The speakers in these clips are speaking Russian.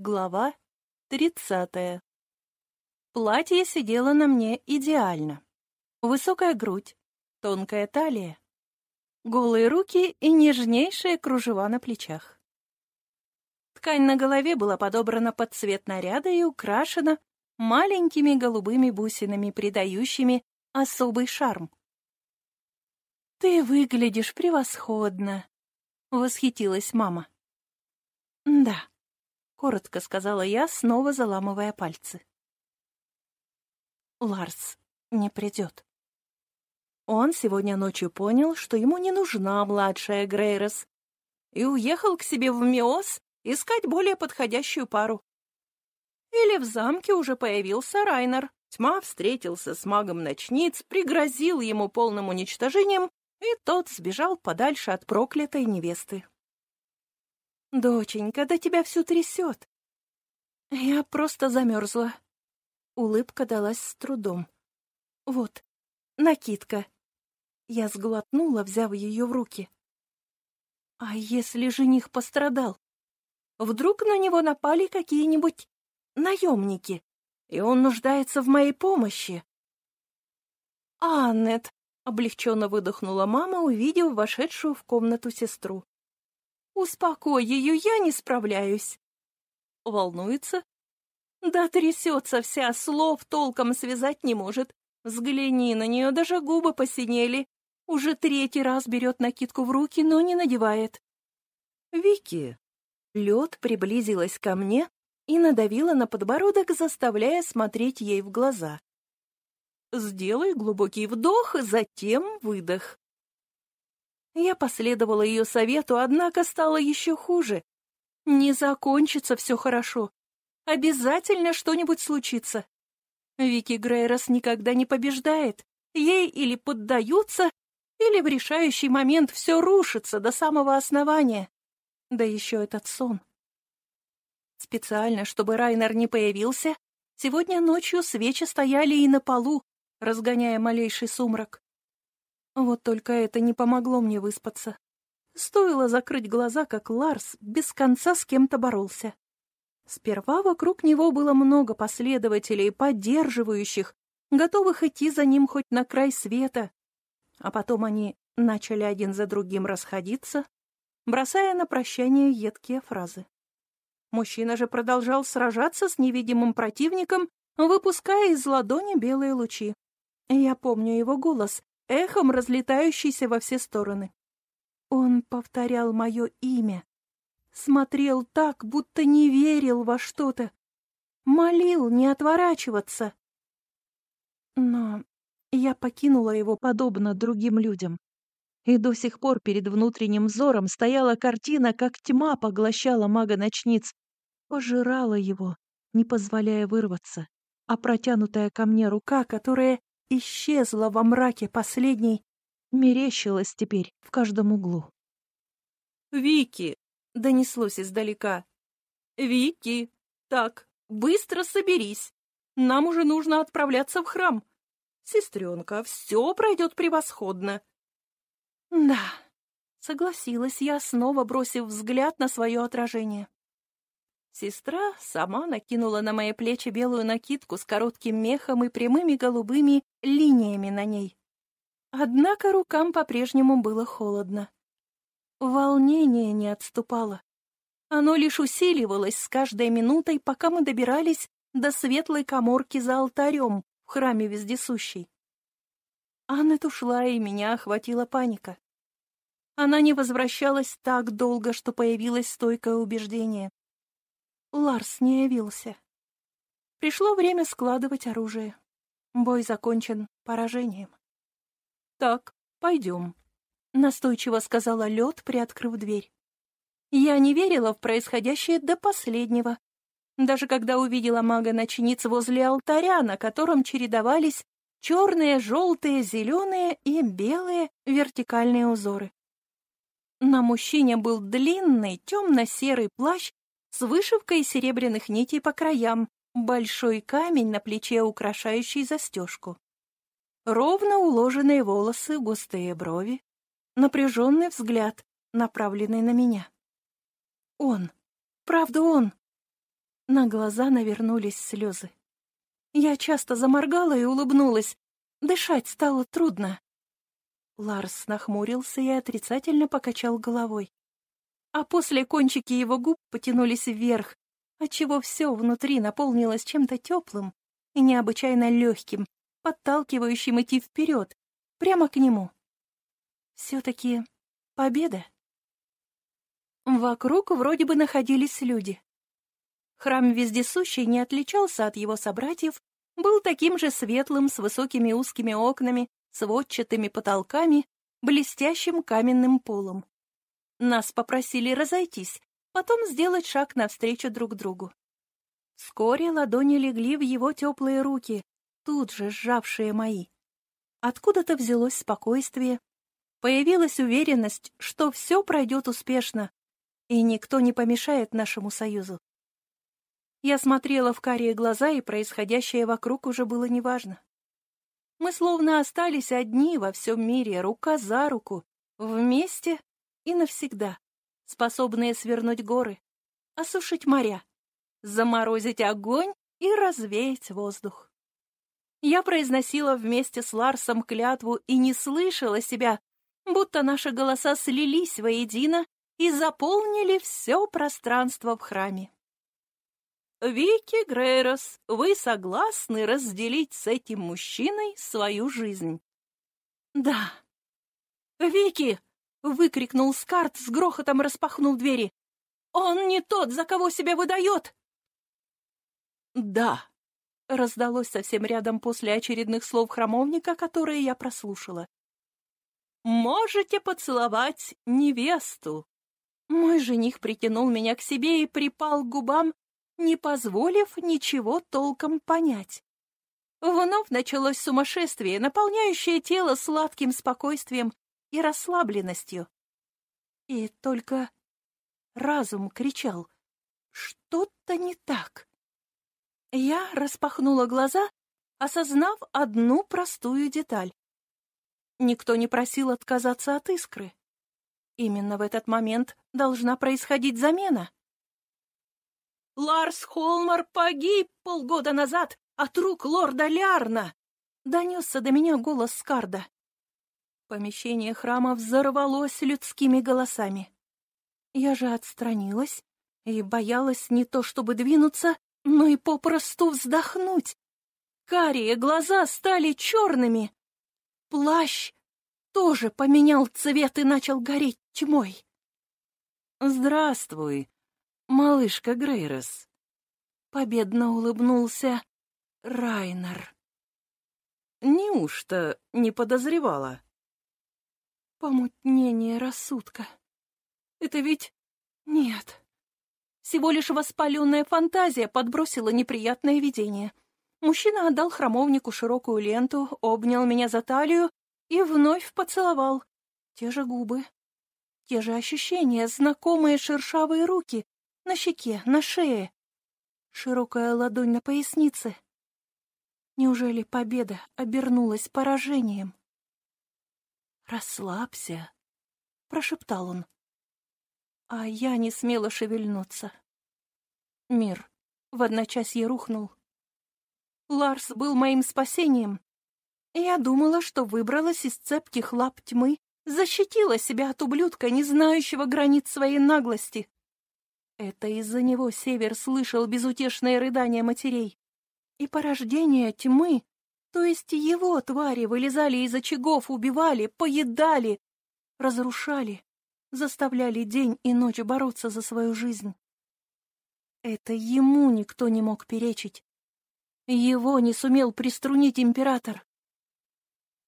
Глава тридцатая. Платье сидело на мне идеально. Высокая грудь, тонкая талия, голые руки и нежнейшие кружева на плечах. Ткань на голове была подобрана под цвет наряда и украшена маленькими голубыми бусинами, придающими особый шарм. «Ты выглядишь превосходно», — восхитилась мама. «Да», коротко сказала я, снова заламывая пальцы. Ларс не придет. Он сегодня ночью понял, что ему не нужна младшая Грейрос, и уехал к себе в Миос искать более подходящую пару. Или в замке уже появился Райнер. Тьма встретился с магом ночниц, пригрозил ему полным уничтожением, и тот сбежал подальше от проклятой невесты. «Доченька, да тебя всю трясет!» «Я просто замерзла». Улыбка далась с трудом. «Вот, накидка». Я сглотнула, взяв ее в руки. «А если жених пострадал? Вдруг на него напали какие-нибудь наемники, и он нуждается в моей помощи?» «Аннет!» — облегченно выдохнула мама, увидев вошедшую в комнату сестру. «Успокой ее, я не справляюсь». Волнуется? Да трясется вся, слов толком связать не может. Взгляни на нее, даже губы посинели. Уже третий раз берет накидку в руки, но не надевает. «Вики!» Лед приблизилась ко мне и надавила на подбородок, заставляя смотреть ей в глаза. «Сделай глубокий вдох, затем выдох. Я последовала ее совету, однако стало еще хуже. Не закончится все хорошо. Обязательно что-нибудь случится. Вики Грейрос никогда не побеждает. Ей или поддаются, или в решающий момент все рушится до самого основания. Да еще этот сон. Специально, чтобы Райнер не появился, сегодня ночью свечи стояли и на полу, разгоняя малейший сумрак. Вот только это не помогло мне выспаться. Стоило закрыть глаза, как Ларс без конца с кем-то боролся. Сперва вокруг него было много последователей, поддерживающих, готовых идти за ним хоть на край света. А потом они начали один за другим расходиться, бросая на прощание едкие фразы. Мужчина же продолжал сражаться с невидимым противником, выпуская из ладони белые лучи. Я помню его голос, эхом разлетающийся во все стороны. Он повторял мое имя, смотрел так, будто не верил во что-то, молил не отворачиваться. Но я покинула его подобно другим людям. И до сих пор перед внутренним взором стояла картина, как тьма поглощала мага-ночниц, пожирала его, не позволяя вырваться, а протянутая ко мне рука, которая исчезла во мраке последней, мерещилась теперь в каждом углу. «Вики!» — донеслось издалека. «Вики! Так, быстро соберись! Нам уже нужно отправляться в храм! Сестренка, все пройдет превосходно!» «Да», — согласилась я, снова бросив взгляд на свое отражение. Сестра сама накинула на мои плечи белую накидку с коротким мехом и прямыми голубыми линиями на ней. Однако рукам по-прежнему было холодно. Волнение не отступало. Оно лишь усиливалось с каждой минутой, пока мы добирались до светлой коморки за алтарем в храме вездесущей. Аннет ушла, и меня охватила паника. Она не возвращалась так долго, что появилось стойкое убеждение. Ларс не явился. Пришло время складывать оружие. Бой закончен поражением. «Так, пойдем», — настойчиво сказала Лед, приоткрыв дверь. Я не верила в происходящее до последнего. Даже когда увидела мага-ночниц возле алтаря, на котором чередовались черные, желтые, зеленые и белые вертикальные узоры. На мужчине был длинный темно-серый плащ с вышивкой серебряных нитей по краям, большой камень на плече, украшающий застежку. Ровно уложенные волосы, густые брови, напряженный взгляд, направленный на меня. Он, правда он. На глаза навернулись слезы. Я часто заморгала и улыбнулась. Дышать стало трудно. Ларс нахмурился и отрицательно покачал головой. А после кончики его губ потянулись вверх, отчего все внутри наполнилось чем-то теплым и необычайно легким, подталкивающим идти вперед, прямо к нему. Все-таки победа. Вокруг вроде бы находились люди. Храм вездесущий не отличался от его собратьев, был таким же светлым, с высокими узкими окнами, сводчатыми потолками, блестящим каменным полом. Нас попросили разойтись, потом сделать шаг навстречу друг другу. Вскоре ладони легли в его теплые руки, тут же сжавшие мои. Откуда-то взялось спокойствие, появилась уверенность, что все пройдет успешно, и никто не помешает нашему союзу. Я смотрела в карие глаза, и происходящее вокруг уже было неважно. Мы словно остались одни во всем мире, рука за руку, вместе и навсегда, способные свернуть горы, осушить моря, заморозить огонь и развеять воздух. Я произносила вместе с Ларсом клятву и не слышала себя, будто наши голоса слились воедино и заполнили все пространство в храме. «Вики Грейрос, вы согласны разделить с этим мужчиной свою жизнь?» «Да». «Вики!» — выкрикнул Скарт, с грохотом распахнул двери. «Он не тот, за кого себя выдает!» «Да», — раздалось совсем рядом после очередных слов храмовника, которые я прослушала. «Можете поцеловать невесту». Мой жених притянул меня к себе и припал к губам, не позволив ничего толком понять. Вновь началось сумасшествие, наполняющее тело сладким спокойствием и расслабленностью. И только разум кричал «Что-то не так». Я распахнула глаза, осознав одну простую деталь. Никто не просил отказаться от искры. Именно в этот момент должна происходить замена. Ларс Холмар погиб полгода назад от рук лорда Лярна!» — донесся до меня голос Скарда. Помещение храма взорвалось людскими голосами. Я же отстранилась и боялась не то чтобы двинуться, но и попросту вздохнуть. Карие глаза стали черными. Плащ тоже поменял цвет и начал гореть тьмой. «Здравствуй, малышка Грейрос!» Победно улыбнулся Райнер. «Неужто не подозревала?» Помутнение рассудка. Это ведь... Нет. Всего лишь воспаленная фантазия подбросила неприятное видение. Мужчина отдал храмовнику широкую ленту, обнял меня за талию и вновь поцеловал. Те же губы, те же ощущения, знакомые шершавые руки, на щеке, на шее. Широкая ладонь на пояснице. Неужели победа обернулась поражением? «Расслабься», — прошептал он. А я не смела шевельнуться. Мир в одночасье рухнул. Ларс был моим спасением. Я думала, что выбралась из цепких лап тьмы, защитила себя от ублюдка, не знающего границ своей наглости. Это из-за него Север слышал безутешные рыдания матерей. И порождение тьмы, то есть его твари, вылезали из очагов, убивали, поедали, разрушали, заставляли день и ночь бороться за свою жизнь. Это ему никто не мог перечить. Его не сумел приструнить император.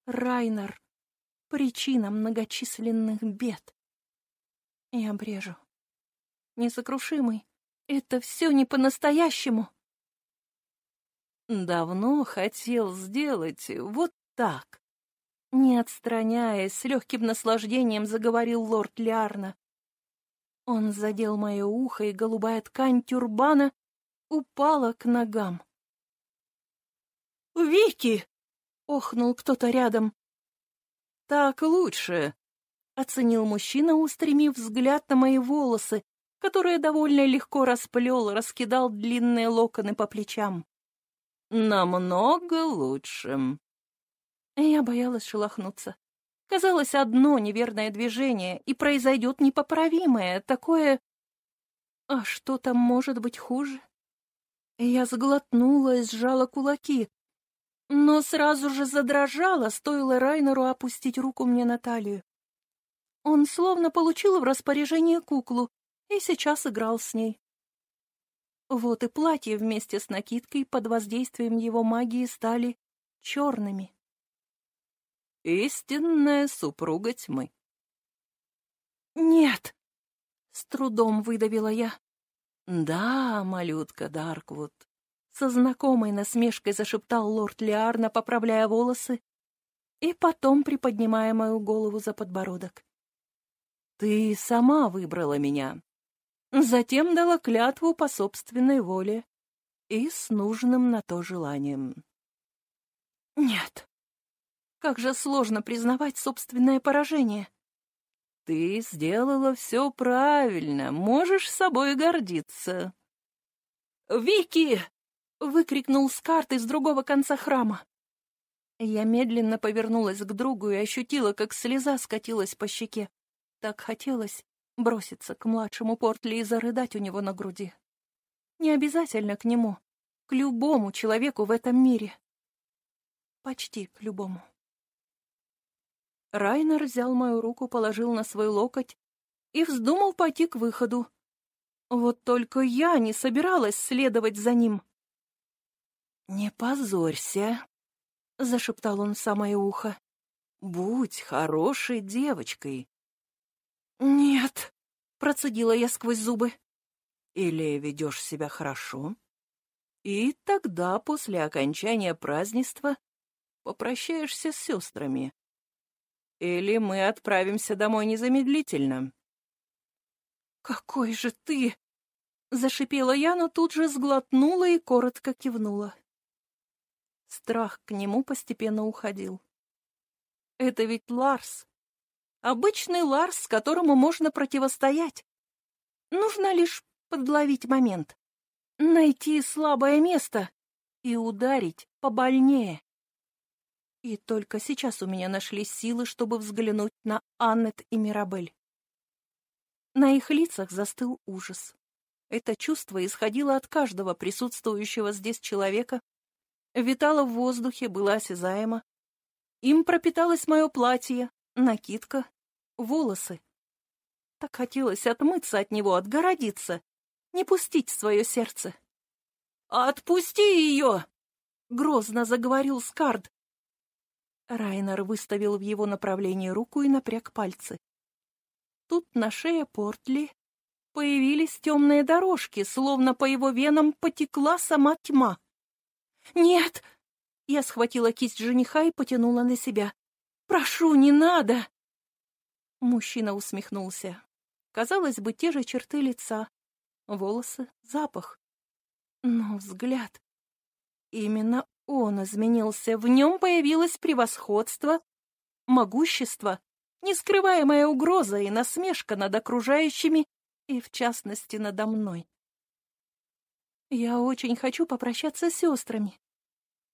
Райнер — причина многочисленных бед. Я брежу несокрушимый. Это все не по-настоящему. Давно хотел сделать вот так. Не отстраняясь, с легким наслаждением заговорил лорд Лиарна. Он задел мое ухо, и голубая ткань тюрбана упала к ногам. «Вики!» — охнул кто-то рядом. «Так лучше», — оценил мужчина, устремив взгляд на мои волосы, которое довольно легко расплел, раскидал длинные локоны по плечам. «Намного лучше». Я боялась шелохнуться. Казалось, одно неверное движение, и произойдет непоправимое, такое... А что там может быть хуже? Я сглотнула и сжала кулаки, но сразу же задрожала, стоило Райнеру опустить руку мне на талию. Он словно получил в распоряжение куклу и сейчас играл с ней. Вот и платье вместе с накидкой под воздействием его магии стали черными. Истинная супруга тьмы. «Нет!» — с трудом выдавила я. «Да, малютка Дарквуд», — со знакомой насмешкой зашептал лорд Лиарна, поправляя волосы и потом приподнимая мою голову за подбородок. Ты сама выбрала меня. Затем дала клятву по собственной воле и с нужным на то желанием. Нет. Как же сложно признавать собственное поражение. Ты сделала все правильно, можешь собой гордиться. «Вики!» — выкрикнул Скарт из другого конца храма. Я медленно повернулась к другу и ощутила, как слеза скатилась по щеке. Так хотелось броситься к младшему Портли и зарыдать у него на груди. Не обязательно к нему, к любому человеку в этом мире. Почти к любому. Райнер взял мою руку, положил на свой локоть и вздумал пойти к выходу. Вот только я не собиралась следовать за ним. «Не позорься», — зашептал он в самое ухо. «Будь хорошей девочкой. «Нет», — процедила я сквозь зубы. «Или ведешь себя хорошо, и тогда после окончания празднества попрощаешься с сестрами. Или мы отправимся домой незамедлительно». «Какой же ты!» — зашипела я, но тут же сглотнула и коротко кивнула. Страх к нему постепенно уходил. «Это ведь Ларс, Обычный Ларс, которому можно противостоять. Нужно лишь подловить момент, найти слабое место и ударить побольнее. И только сейчас у меня нашлись силы, чтобы взглянуть на Аннет и Мирабель. На их лицах застыл ужас. Это чувство исходило от каждого присутствующего здесь человека, витало в воздухе, было осязаемо. Им пропиталось мое платье, накидка, волосы. Так хотелось отмыться от него, отгородиться, не пустить свое сердце. «Отпусти ее!» — грозно заговорил Скард. Райнер выставил в его направлении руку и напряг пальцы. Тут на шее Портли появились темные дорожки, словно по его венам потекла сама тьма. «Нет!» — я схватила кисть жениха и потянула на себя. «Прошу, не надо!» Мужчина усмехнулся. Казалось бы, те же черты лица, волосы, запах. Но взгляд... Именно он изменился, в нем появилось превосходство, могущество, нескрываемая угроза и насмешка над окружающими и, в частности, надо мной. Я очень хочу попрощаться с сестрами.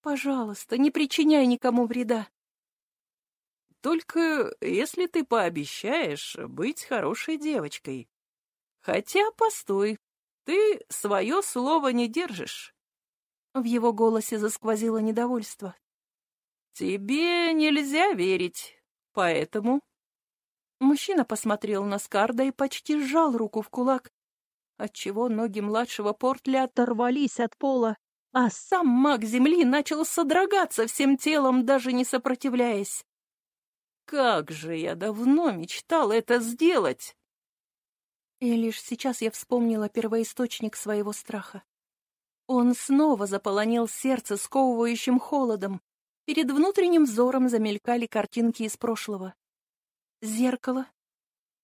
Пожалуйста, не причиняй никому вреда. Только если ты пообещаешь быть хорошей девочкой. Хотя, постой, ты свое слово не держишь. В его голосе засквозило недовольство. Тебе нельзя верить, поэтому... Мужчина посмотрел на Скарда и почти сжал руку в кулак, отчего ноги младшего Портля оторвались от пола, а сам маг земли начал содрогаться всем телом, даже не сопротивляясь. Как же я давно мечтал это сделать! И лишь сейчас я вспомнила первоисточник своего страха. Он снова заполонил сердце сковывающим холодом. Перед внутренним взором замелькали картинки из прошлого. Зеркало,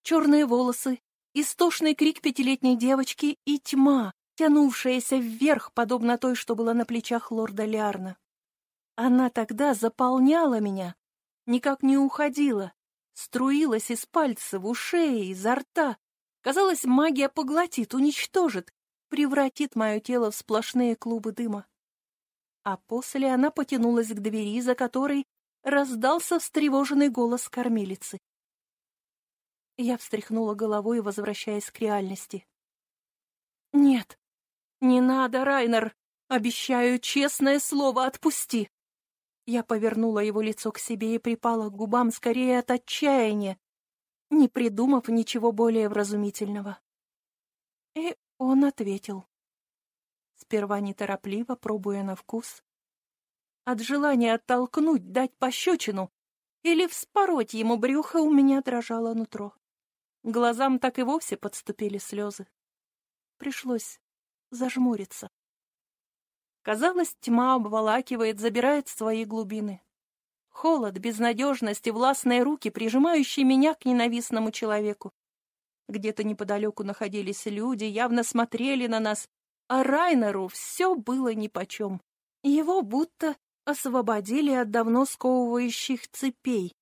черные волосы, истошный крик пятилетней девочки и тьма, тянувшаяся вверх, подобно той, что была на плечах лорда Лиарна. Она тогда заполняла меня, никак не уходила, струилась из пальцев, ушей, изо рта, Казалось, магия поглотит, уничтожит, превратит мое тело в сплошные клубы дыма. А после она потянулась к двери, за которой раздался встревоженный голос кормилицы. Я встряхнула головой, возвращаясь к реальности. «Нет, не надо, Райнер! Обещаю, честное слово, отпусти!» Я повернула его лицо к себе и припала к губам скорее от отчаяния, не придумав ничего более вразумительного. И он ответил. Сперва неторопливо, пробуя на вкус. От желания оттолкнуть, дать пощечину или вспороть ему брюхо у меня дрожало нутро. Глазам так и вовсе подступили слезы. Пришлось зажмуриться. Казалось, тьма обволакивает, забирает свои глубины. Холод, безнадежность и властные руки, прижимающие меня к ненавистному человеку. Где-то неподалеку находились люди, явно смотрели на нас, а Райнеру все было нипочем. Его будто освободили от давно сковывающих цепей,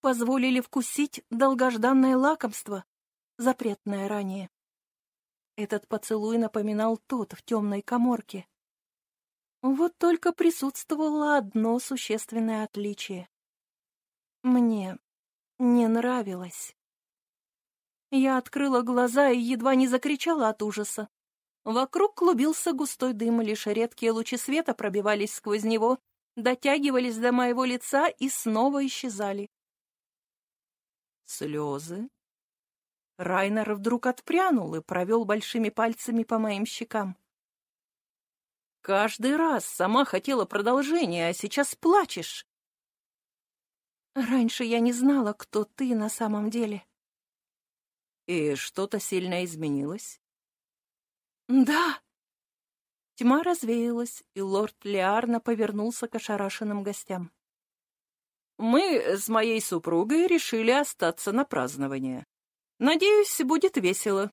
позволили вкусить долгожданное лакомство, запретное ранее. Этот поцелуй напоминал тот в темной коморке. Вот только присутствовало одно существенное отличие. Мне не нравилось. Я открыла глаза и едва не закричала от ужаса. Вокруг клубился густой дым, лишь редкие лучи света пробивались сквозь него, дотягивались до моего лица и снова исчезали. Слезы? Райнер вдруг отпрянул и провел большими пальцами по моим щекам. Каждый раз сама хотела продолжения, а сейчас плачешь. Раньше я не знала, кто ты на самом деле. И что-то сильно изменилось? Да. Тьма развеялась, и лорд Лиарна повернулся к ошарашенным гостям. Мы с моей супругой решили остаться на празднование. Надеюсь, будет весело.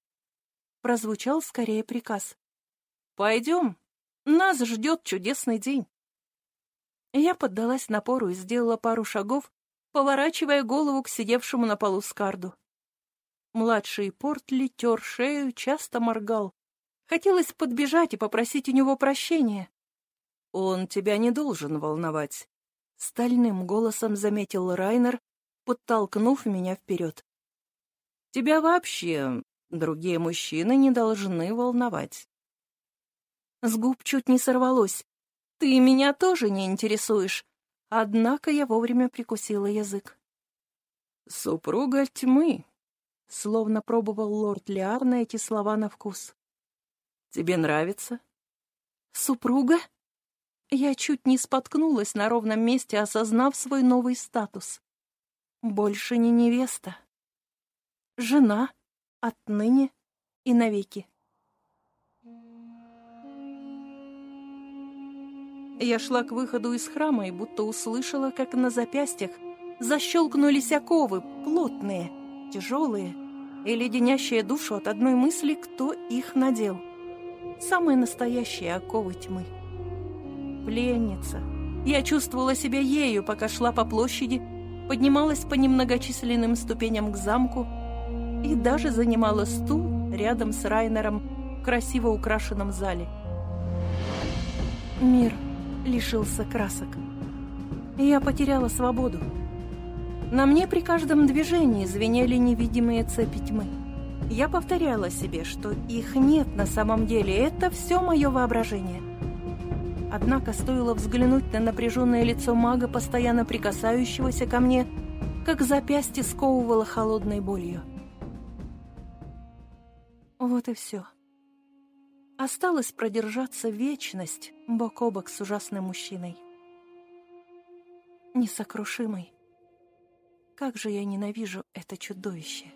Прозвучал скорее приказ. Пойдем, нас ждет чудесный день. Я поддалась напору и сделала пару шагов, поворачивая голову к сидевшему на полу Скарду. Младший Портли тер шею, часто моргал. Хотелось подбежать и попросить у него прощения. «Он тебя не должен волновать», — стальным голосом заметил Райнер, подтолкнув меня вперед. «Тебя вообще другие мужчины не должны волновать. С губ чуть не сорвалось. «Ты меня тоже не интересуешь». Однако я вовремя прикусила язык. «Супруга тьмы», — словно пробовал лорд Лиар на эти слова на вкус. «Тебе нравится?» «Супруга?» Я чуть не споткнулась на ровном месте, осознав свой новый статус. Больше не невеста. Жена отныне и навеки. Я шла к выходу из храма и будто услышала, как на запястьях защелкнулись оковы, плотные, тяжелые и леденящие душу от одной мысли, кто их надел. Самые настоящие оковы тьмы. Пленница. Я чувствовала себя ею, пока шла по площади, поднималась по немногочисленным ступеням к замку и даже занимала стул рядом с Райнером в красиво украшенном зале. Мир лишился красок. Я потеряла свободу. На мне при каждом движении звенели невидимые цепи тьмы. Я повторяла себе, что их нет на самом деле, это все мое воображение. Однако стоило взглянуть на напряженное лицо мага, постоянно прикасающегося ко мне, как запястье сковывало холодной болью. Вот и все. Осталось продержаться вечность бок о бок с ужасным мужчиной. Несокрушимый. Как же я ненавижу это чудовище.